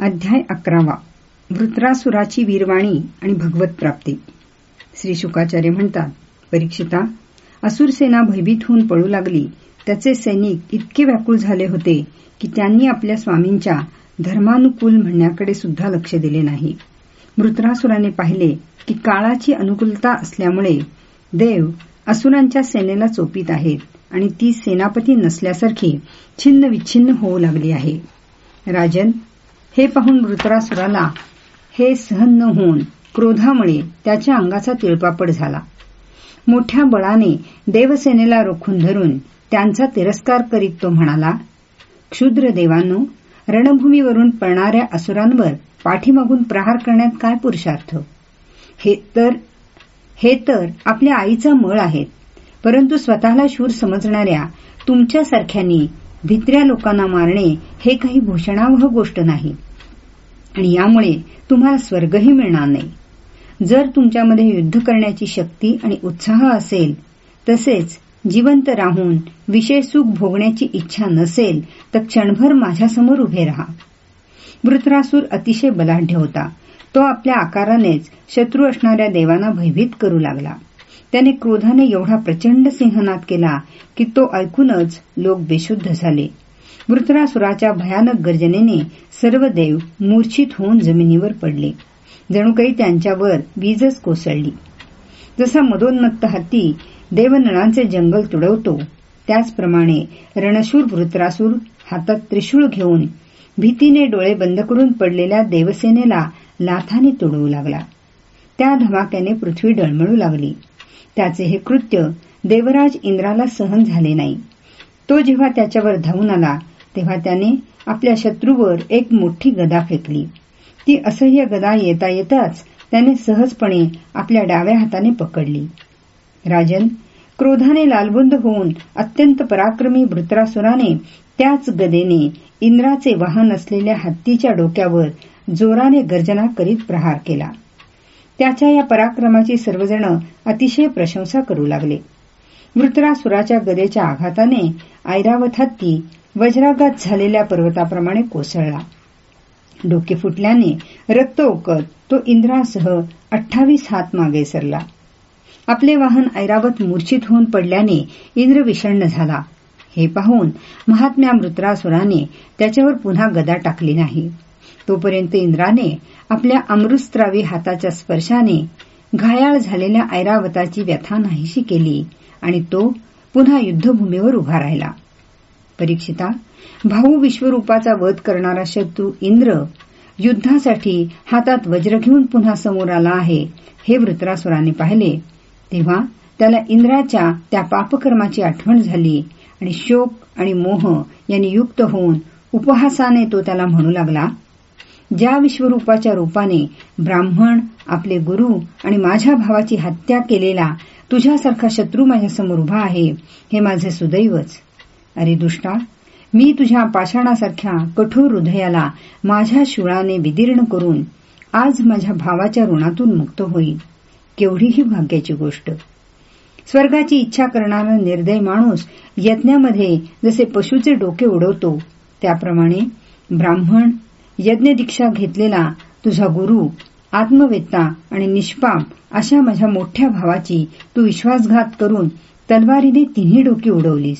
अध्याय अकरावा. वृत्रासुराची वीरवाणी आणि भगवत प्राप्ती. श्री शुकाचार्य म्हणतात परीक्षिता असुरसेना भयभीत होऊन पळू लागली. त्याचे सैनिक इतके व्याकुळ झाले होते की त्यांनी आपल्या स्वामींच्या धर्मानुकूल म्हणण्याकडे सुद्धा लक्ष दिले नाही. मृत्रासुराने पाहिले की काळाची अनुकूलता असल्यामुळे देव असुरांच्या सेनेला चोपीत आहेत आणि ती सेनापती नसल्यासारखी छिन्न विच्छिन्न होऊ लागली आहे. राजन हे पाहून वृत्रासुराला हे सहन न होऊन क्रोधामुळे त्याच्या अंगाचा तिळपापड झाला. मोठ्या बळाने देवसेनेला रोखून धरून त्यांचा तिरस्कार करीत तो म्हणाला क्षुद्र देवांनो रणभूमीवरून पळणाऱ्या असुरांवर पाठीमागून प्रहार करण्यात काय पुरुषार्थ? हे तर हे तर आपल्या आईचा मळ आहेत परंतु स्वतःला शूर समजणाऱ्या तुमच्यासारख्यांनी भित्र्या लोकांना मारणे हे काही भूषणावह गोष्ट नाही. आणि यामुळे तुम्हाला स्वर्गही मिळणार नाही. जर तुमच्यामध्ये युद्ध करण्याची शक्ती आणि उत्साह असेल तसेच जिवंत राहून विषय सुख भोगण्याची इच्छा नसेल तर क्षणभर माझ्यासमोर उभे राहा. वृत्रासूर अतिशय बलाढ्य होता. तो आपल्या आकारानेच शत्रू असणाऱ्या देवांना भयभीत करू लागला. त्याने क्रोधाने एवढा प्रचंड सिंहनाद केला की तो ऐकूनच लोक बेशुद्ध झाले. वृत्रासुराच्या भयानक गर्जनेने सर्व देव मूर्छित होऊन जमिनीवर पडले. जणू काही त्यांच्यावर वीजच कोसळली. जसा मदोन्मत्त हत्ती देवनळांचे जंगल तुडवतो त्याचप्रमाणे रणशूर वृत्रासूर हातात त्रिशूळ घेऊन भीतीने डोळे बंद करून पडलेल्या देवसेनेला लाथाने तुडवू लागला. त्या धमाक्याने पृथ्वी डळमळू लागली. त्याचे हे कृत्य देवराज इंद्राला सहन झाले नाही. तो जेव्हा त्याच्यावर धावून आला तेव्हा त्याने आपल्या शत्रूवर एक मोठी गदा फेकली. ती असह्य गदा येता येताच त्याने सहजपणे आपल्या डाव्या हाताने पकडली. राजन क्रोधाने लालबुंद होऊन अत्यंत पराक्रमी वृत्रासुराने त्याच गदेने इंद्राचे वाहन असलेल्या हत्तीच्या डोक्यावर जोराने गर्जना करीत प्रहार केला. त्याच्या या पराक्रमाची सर्वजण अतिशय प्रशंसा करू लागले. वृत्रासुराच्या गदेच्या आघाताने ऐरावत हत्ती वज्राघात झालेल्या पर्वताप्रमाणे कोसळला. डोके फुटल्याने रक्त ओकत तो इंद्रासह अठ्ठावीस हात मागे सरला. आपले वाहन ऐरावत मूर्छित होऊन पडल्याने इंद्र विषण्ण झाला. हे पाहून महात्म्या मृत्रासुराने त्याच्यावर पुन्हा गदा टाकली नाही. तोपर्यंत इंद्राने आपल्या अमृतस्त्रावी हाताच्या स्पर्शाने घायाळ झालेल्या ऐरावताची व्यथा नाहीशी केली आणि तो पुन्हा युद्धभूमीवर उभा राहिला. परीक्षिता भाऊ विश्वरूपाचा वध करणारा शत्रू इंद्र युद्धासाठी हातात वज्र घेऊन पुन्हा समोर आला आहे हे वृत्रासुराने पाहिले. तेव्हा त्याला इंद्राच्या त्या पापकर्माची आठवण झाली आणि शोक आणि मोह यांनी युक्त होऊन उपहासाने तो त्याला म्हणू लागला ज्या विश्वरूपाच्या रूपाने ब्राह्मण आपले गुरु आणि माझ्या भावाची हत्या केलेला तुझ्यासारखा शत्रू माझ्यासमोर उभा आहे हे माझे सुदैवच. अरे दुष्टा मी तुझ्या पाषाणासारख्या कठोर हृदयाला माझ्या शुळाने विदीर्ण करून आज माझ्या भावाच्या ऋणातून मुक्त होईल केवढीही भाग्याची गोष्ट. स्वर्गाची इच्छा करणारा निर्दय माणूस यज्ञामध्ये जसे पशुचे डोके उडवतो त्याप्रमाणे ब्राह्मण यज्ञदीक्षा घेतलेला तुझा गुरु आत्मवेत्ता आणि निष्पाप अशा माझ्या मोठ्या भावाची तू विश्वासघात करून तलवारीने तिन्ही डोकी उडवलीस.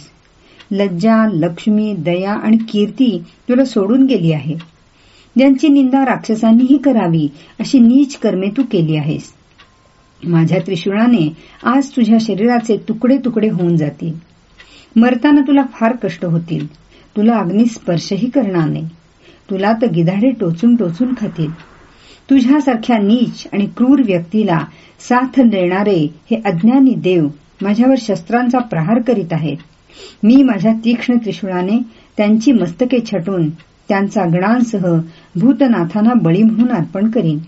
लज्जा लक्ष्मी दया आणि कीर्ती तुला सोडून गेली आहे. ज्यांची निंदा राक्षसांनीही करावी अशी नीच कर्मे तू केली आहेस. माझ्या त्रिशूळाने आज तुझ्या शरीराचे तुकडे तुकडे होऊन जातील. मरताना तुला फार कष्ट होतील. तुला अग्निस्पर्शही करणार नाही. तुला तर गिधाडे टोचून टोचून खातील. तुझ्यासारख्या नीच आणि क्रूर व्यक्तीला साथ देणारे हे अज्ञानी देव माझ्यावर शस्त्रांचा प्रहार करीत आहेत. मी माझ्या तीक्ष्ण त्रिशूळाने त्यांची मस्तके छटून त्यांचा गणांसह भूतनाथांना बळी म्हणून अर्पण करीन.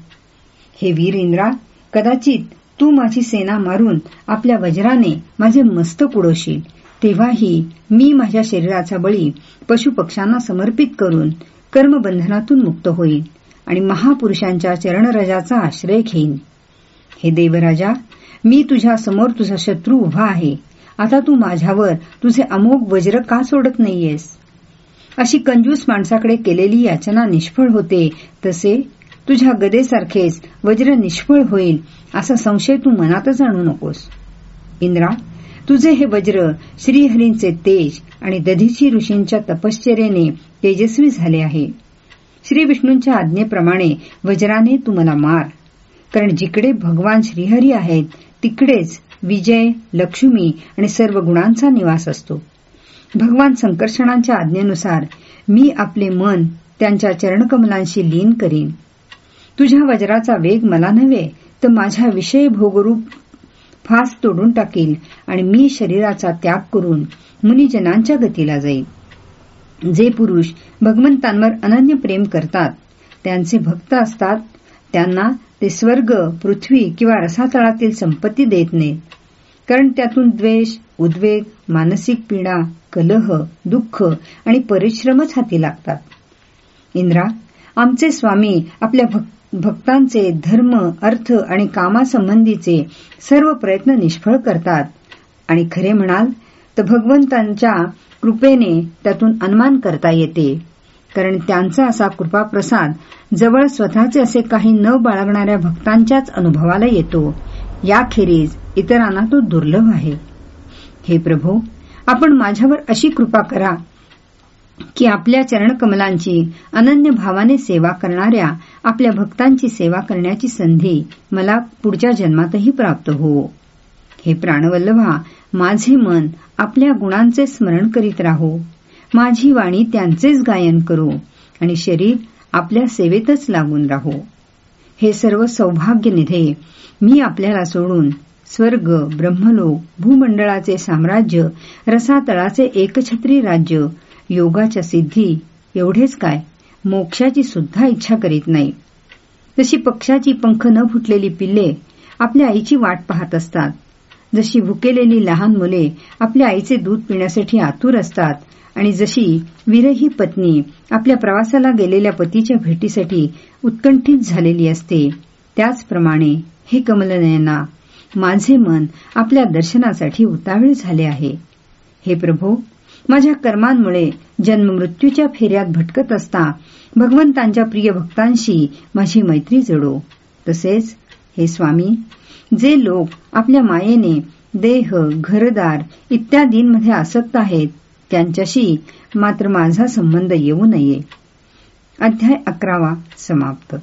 हे वीर इंद्रा कदाचित तू माझी सेना मारून आपल्या वज्राने माझे मस्तक उडवशील. तेव्हाही मी माझ्या शरीराचा बळी पशुपक्ष्यांना समर्पित करून कर्मबंधनातून मुक्त होईल आणि महापुरुषांच्या चरणरजाचा आश्रय घेईन. हे देवराजा मी तुझ्या समोर तुझा शत्रू उभा आहे. आता तू माझ्यावर तुझे अमोघ वज्र का सोडत नाहीयेस? अशी कंजूस माणसाकडे केलेली याचना निष्फळ होते तसे तुझ्या गदेसारखेच वज्र निष्फळ होईल असा संशय तू मनातच आणू नकोस. इंद्रा तुझे हे वज्र श्रीहरींचे तेज आणि दधीची ऋषींच्या तपश्चर्याने तेजस्वी झाले आहे. श्री विष्णूंच्या आज्ञेप्रमाणे वज्राने तू मला मार. कारण जिकडे भगवान श्रीहरी आहेत तिकडेच विजय लक्ष्मी आणि सर्व गुणांचा निवास असतो. भगवान संकर्षणांच्या आज्ञेनुसार मी आपले मन त्यांच्या चरणकमलांशी लीन करीन. तुझ्या वज्राचा वेग मला नव्हे तर माझ्या विषय भोगरूप फास तोडून टाकील आणि मी शरीराचा त्याग करून मुनिजनांच्या गतीला जाईल जे पुरुष भगवंतांवर अनन्य प्रेम करतात त्यांचे भक्त असतात त्यांना ते स्वर्ग पृथ्वी किंवा रसातळातील संपत्ती देत नाहीत. कारण त्यातून द्वेष उद्वेग मानसिक पीडा कलह दुःख आणि परिश्रमच हाती लागतात. इंद्रा आमचे स्वामी आपल्या भक्तांचे धर्म अर्थ आणि कामासंबंधीचे सर्व प्रयत्न निष्फळ करतात. आणि खरे म्हणाल तर भगवंतांच्या कृपेने त्यातून अनुमान करता येते. कारण त्यांचा असा कृपाप्रसाद जवळ स्वतःचे असे काही न बाळगणाऱ्या भक्तांच्याच अनुभवाला येतो. याखेरीज इतरांना तो दुर्लभ आहे. हे प्रभू आपण माझ्यावर अशी कृपा करा की आपल्या चरणकमलांची अनन्य भावाने सेवा करणाऱ्या आपल्या भक्तांची सेवा करण्याची संधी मला पुढच्या जन्मातही प्राप्त हो. हे प्राणवल्लभा माझे मन आपल्या गुणांचे स्मरण करीत राहो. माझी वाणी त्यांचेच गायन करू आणि शरीर आपल्या सेवेतच लागून राहो. हे सर्व सौभाग्य निधे मी आपल्याला सोडून स्वर्ग ब्रह्मलोक भूमंडळाचे साम्राज्य रसातळाचे एकछत्री राज्य योगाच्या सिद्धी एवढेच काय? मोक्षाची सुद्धा इच्छा करीत नाही. जशी पक्षाची पंख न फुटलेली पिल्ले आपल्या आईची वाट पाहत असतात जशी भुकेलेली लहान मुले आपल्या आईचे दूध पिण्यासाठी आतुर असतात आणि जशी विरही पत्नी आपल्या प्रवासाला गेलेल्या पतीच्या भेटीसाठी उत्कंठित झालेली असते त्याचप्रमाणे हे कमलनयना माझे मन आपल्या दर्शनासाठी उतावीळ झाले आहे. हे प्रभू माझ्या कर्मांमुळे जन्ममृत्यूच्या फेऱ्यात भटकत असता भगवंतांच्या प्रिय भक्तांशी माझी मैत्री जडो. तसेच हे स्वामी जे लोक आपल्या मायेने देह घरदार इत्यादींमध्ये आसक्त आहेत त्यांच्याशी मात्र माझा संबंध येऊ नये. अध्याय अकरावा समाप्त.